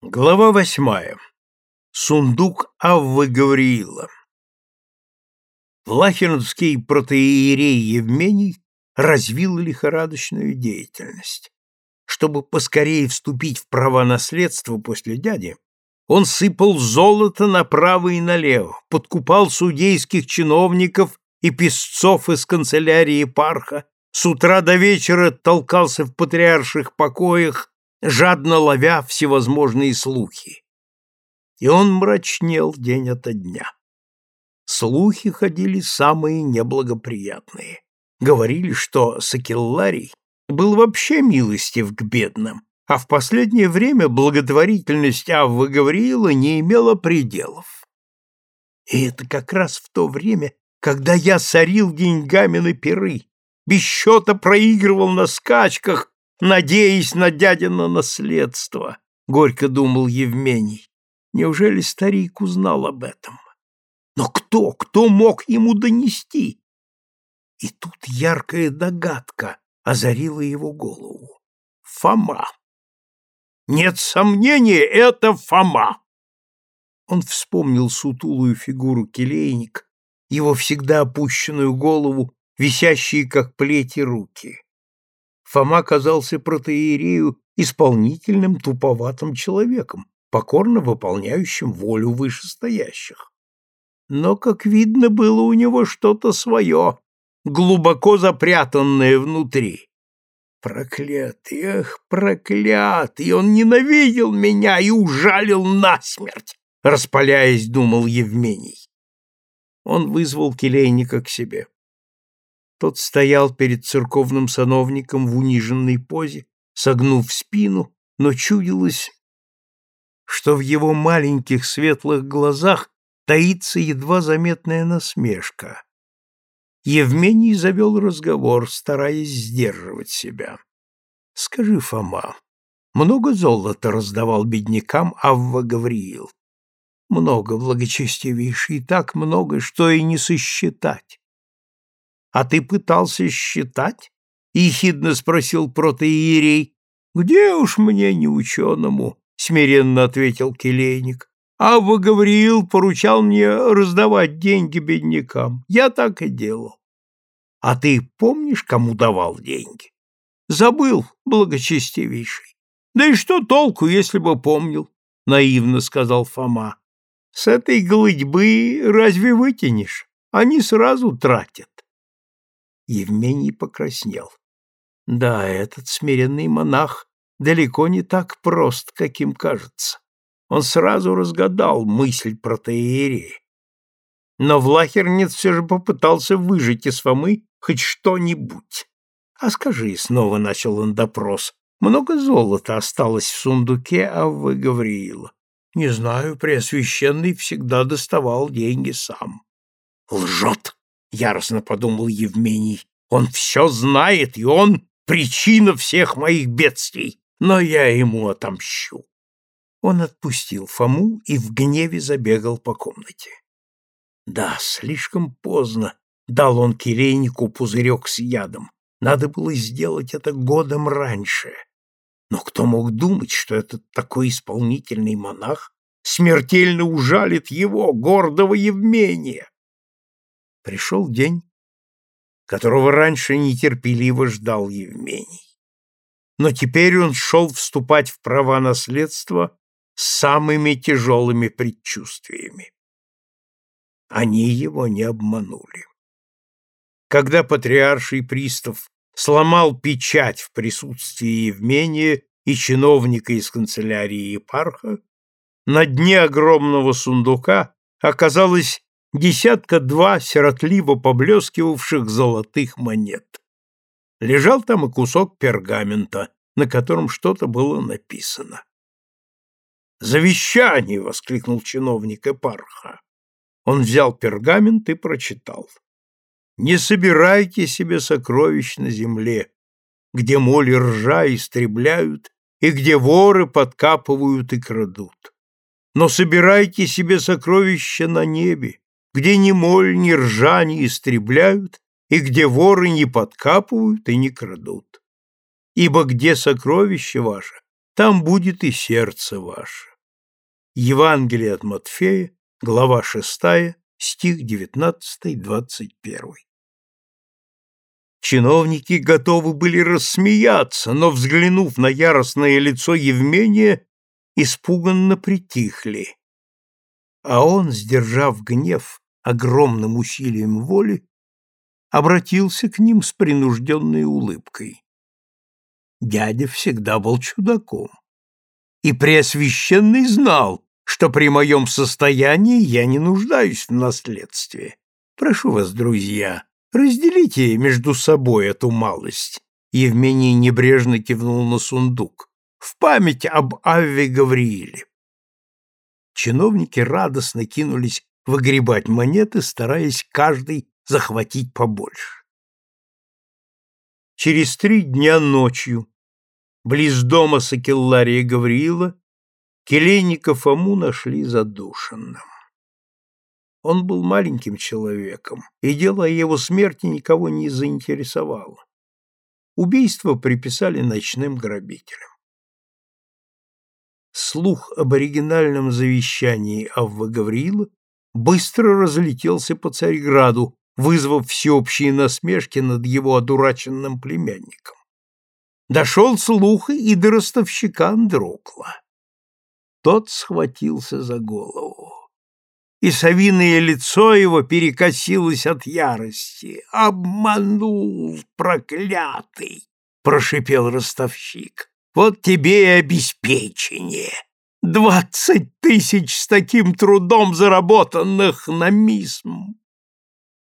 Глава восьмая. Сундук Аввы Гавриила. Влахиновский протеерей Евмений развил лихорадочную деятельность. Чтобы поскорее вступить в права наследства после дяди, он сыпал золото направо и налево, подкупал судейских чиновников и песцов из канцелярии парха, с утра до вечера толкался в патриарших покоях жадно ловя всевозможные слухи. И он мрачнел день ото дня. Слухи ходили самые неблагоприятные. Говорили, что Сакелларий был вообще милостив к бедным, а в последнее время благотворительность Аввы Гавриила не имела пределов. И это как раз в то время, когда я сорил деньгами на перы, без счета проигрывал на скачках надеясь на дядино наследство, — горько думал Евмений. Неужели старик узнал об этом? Но кто, кто мог ему донести? И тут яркая догадка озарила его голову. Фома. Нет сомнения, это Фома. Он вспомнил сутулую фигуру келейник, его всегда опущенную голову, висящие, как плети, руки. Фома казался протеерею исполнительным туповатым человеком, покорно выполняющим волю вышестоящих. Но, как видно, было у него что-то свое, глубоко запрятанное внутри. Проклятый, эх, проклятый, он ненавидел меня и ужалил насмерть, распаляясь, думал Евмений. Он вызвал келейника к себе. Тот стоял перед церковным сановником в униженной позе, согнув спину, но чудилось, что в его маленьких светлых глазах таится едва заметная насмешка. Евмений завел разговор, стараясь сдерживать себя. — Скажи, Фома, много золота раздавал беднякам Авва Гавриил? — Много, благочестивейший, так много, что и не сосчитать. А ты пытался считать? ехидно спросил протоиерей. Где уж мне не ученому, смиренно ответил келейник. Авва Гавриил поручал мне раздавать деньги беднякам. Я так и делал. А ты помнишь, кому давал деньги? Забыл, благочестивейший. Да и что толку, если бы помнил? Наивно сказал Фома. С этой голытьбы разве вытянешь? Они сразу тратят. Евмений покраснел. Да, этот смиренный монах далеко не так прост, каким кажется. Он сразу разгадал мысль протеерии. Но Влахернец все же попытался выжать из Фомы хоть что-нибудь. — А скажи, — снова начал он допрос, — много золота осталось в сундуке Аввы Гавриила? — Не знаю, Преосвященный всегда доставал деньги сам. — Лжет! — яростно подумал Евмений. «Он все знает, и он причина всех моих бедствий, но я ему отомщу». Он отпустил Фому и в гневе забегал по комнате. Да, слишком поздно дал он келейнику пузырек с ядом. Надо было сделать это годом раньше. Но кто мог думать, что этот такой исполнительный монах смертельно ужалит его, гордого Евмения? Пришел день, которого раньше нетерпеливо ждал Евмений. Но теперь он шел вступать в права наследства с самыми тяжелыми предчувствиями. Они его не обманули. Когда патриарший пристав сломал печать в присутствии Евмения и чиновника из канцелярии епарха, на дне огромного сундука оказалось десятка-два сиротливо поблескивавших золотых монет. Лежал там и кусок пергамента, на котором что-то было написано. «Завещание!» — воскликнул чиновник Эпарха. Он взял пергамент и прочитал. «Не собирайте себе сокровищ на земле, где моли ржа истребляют и где воры подкапывают и крадут. Но собирайте себе сокровища на небе, где ни моль, ни ржа не истребляют, и где воры не подкапывают и не крадут. Ибо где сокровище ваше, там будет и сердце ваше. Евангелие от Матфея, глава 6, стих 19-21. Чиновники готовы были рассмеяться, но, взглянув на яростное лицо Евмения, испуганно притихли. А он, сдержав гнев огромным усилием воли, обратился к ним с принужденной улыбкой. Дядя всегда был чудаком, и Преосвященный знал, что при моем состоянии я не нуждаюсь в наследстве. Прошу вас, друзья, разделите между собой эту малость. Евмений небрежно кивнул на сундук. В память об Авве Гаврииле. Чиновники радостно кинулись выгребать монеты, стараясь каждый захватить побольше. Через три дня ночью, близ дома Сакеллария Гавриила, Келейника Фому нашли задушенным. Он был маленьким человеком, и дело о его смерти никого не заинтересовало. Убийство приписали ночным грабителям. Слух об оригинальном завещании Авва Гавриила быстро разлетелся по Царьграду, вызвав всеобщие насмешки над его одураченным племянником. Дошел слух и до ростовщика Андрокла. Тот схватился за голову. И совиное лицо его перекосилось от ярости. «Обманул, проклятый!» — прошипел ростовщик. «Вот тебе и обеспечение! Двадцать тысяч с таким трудом заработанных на мисм!»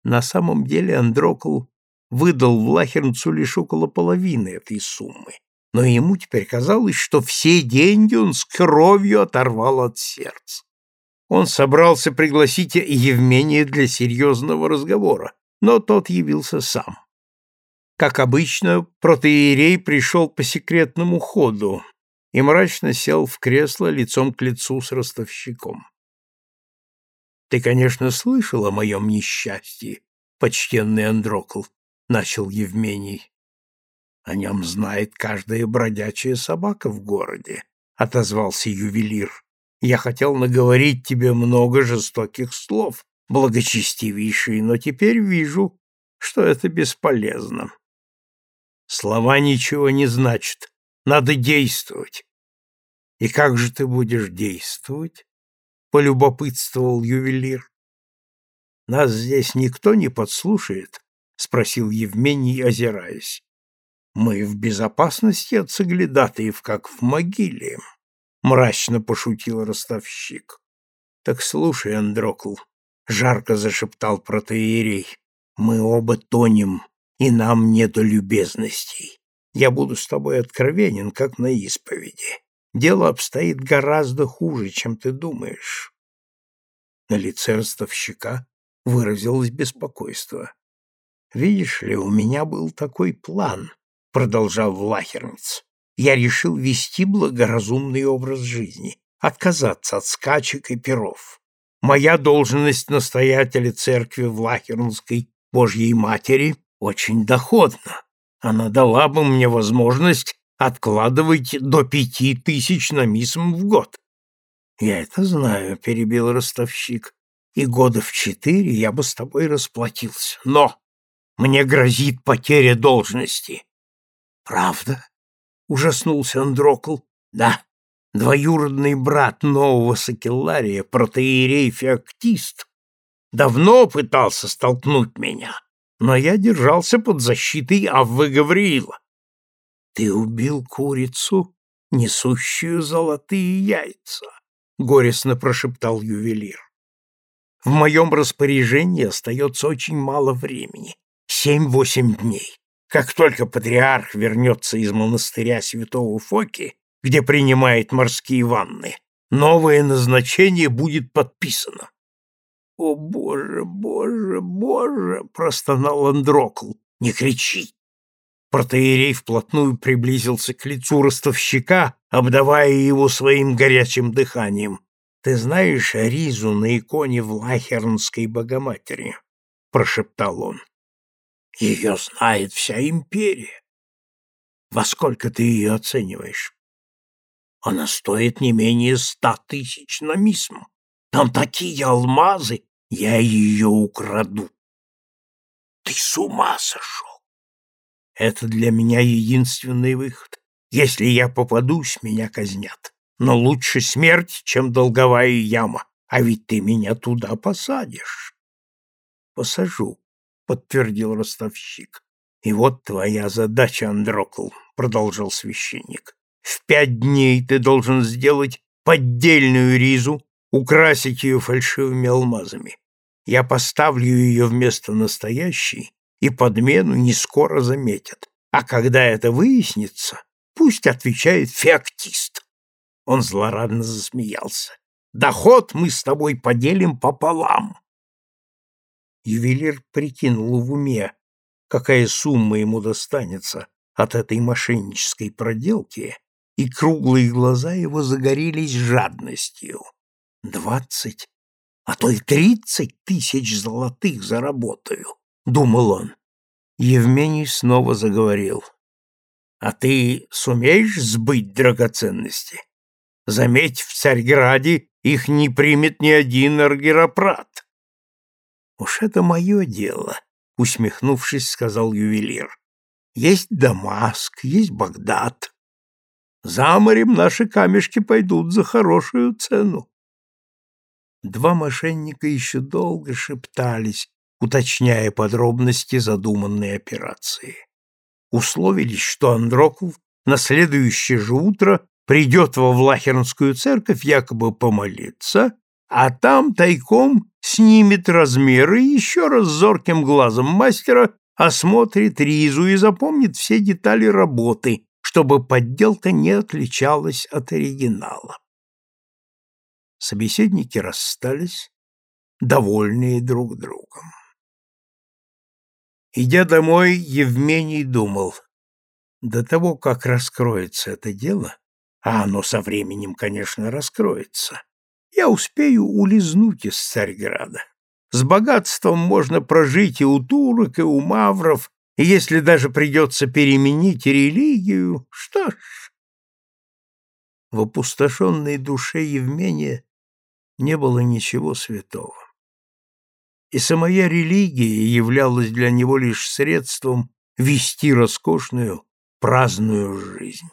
На самом деле Андрокл выдал Влахернцу лишь около половины этой суммы, но ему теперь казалось, что все деньги он с кровью оторвал от сердца. Он собрался пригласить Евмения для серьезного разговора, но тот явился сам. Как обычно, протеерей пришел по секретному ходу и мрачно сел в кресло лицом к лицу с ростовщиком. Ты, конечно, слышал о моем несчастье, почтенный Андрокл, — начал Евмений. — О нем знает каждая бродячая собака в городе, — отозвался ювелир. — Я хотел наговорить тебе много жестоких слов, благочестивейший, но теперь вижу, что это бесполезно. Слова ничего не значат, надо действовать. И как же ты будешь действовать? полюбопытствовал ювелир. Нас здесь никто не подслушает, спросил Евмений, озираясь. Мы в безопасности от соглядатаев, как в могиле, мрачно пошутил ростовщик. Так слушай, Андрокл, жарко зашептал протоиерей. Мы оба тонем, и нам нету любезностей. Я буду с тобой откровенен, как на исповеди. Дело обстоит гораздо хуже, чем ты думаешь. На лице ростовщика выразилось беспокойство. «Видишь ли, у меня был такой план», — продолжал Влахерниц. «Я решил вести благоразумный образ жизни, отказаться от скачек и перов. Моя должность настоятеля церкви Влахернской Божьей Матери очень доходна. Она дала бы мне возможность откладывать до пяти тысяч на мисм в год. Я это знаю, перебил ростовщик, и года в четыре я бы с тобой расплатился. Но мне грозит потеря должности. Правда? Ужаснулся Андрокл. Да, двоюродный брат нового Сакеллария, протеерей Феоктист, давно пытался столкнуть меня, но я держался под защитой Аввы Гавриила. Ты убил курицу, несущую золотые яйца, горестно прошептал ювелир. В моем распоряжении остается очень мало времени, семь-восемь дней. Как только патриарх вернется из монастыря святого Фоки, где принимает морские ванны, новое назначение будет подписано. «О, Боже, Боже, Боже!» — простонал Андрокл. «Не кричи! Протеерей вплотную приблизился к лицу ростовщика, обдавая его своим горячим дыханием. «Ты знаешь Аризу на иконе в Лахернской Богоматери?» — прошептал он. «Ее знает вся империя. Во сколько ты ее оцениваешь?» Она стоит не менее ста тысяч на мисм. Там такие алмазы, я ее украду. Ты с ума сошел. Это для меня единственный выход. Если я попадусь, меня казнят. Но лучше смерть, чем долговая яма. А ведь ты меня туда посадишь. Посажу, подтвердил ростовщик. И вот твоя задача, Андрокл, продолжал священник. В пять дней ты должен сделать поддельную ризу, украсить ее фальшивыми алмазами. Я поставлю ее вместо настоящей, и подмену не скоро заметят. А когда это выяснится, пусть отвечает феоктист. Он злорадно засмеялся. Доход мы с тобой поделим пополам. Ювелир прикинул в уме, какая сумма ему достанется от этой мошеннической проделки, и круглые глаза его загорелись жадностью. Двадцать а то и тридцать тысяч золотых заработаю, — думал он. Евмений снова заговорил. — А ты сумеешь сбыть драгоценности? Заметь, в Царьграде их не примет ни один аргиропрат. — Уж это мое дело, — усмехнувшись, сказал ювелир. — Есть Дамаск, есть Багдад. За морем наши камешки пойдут за хорошую цену. Два мошенника еще долго шептались, уточняя подробности задуманной операции. Условились, что Андроков на следующее же утро придет во Влахернскую церковь якобы помолиться, а там тайком снимет размеры и еще раз зорким глазом мастера осмотрит ризу и запомнит все детали работы, чтобы подделка не отличалась от оригинала. Собеседники расстались, довольные друг другом. Идя домой, Евмений думал, до того, как раскроется это дело, а оно со временем, конечно, раскроется, я успею улизнуть из Царьграда. С богатством можно прожить и у турок, и у мавров, и если даже придется переменить религию, что ж... В опустошенной душе Евмения не было ничего святого. И самая религия являлась для него лишь средством вести роскошную, праздную жизнь.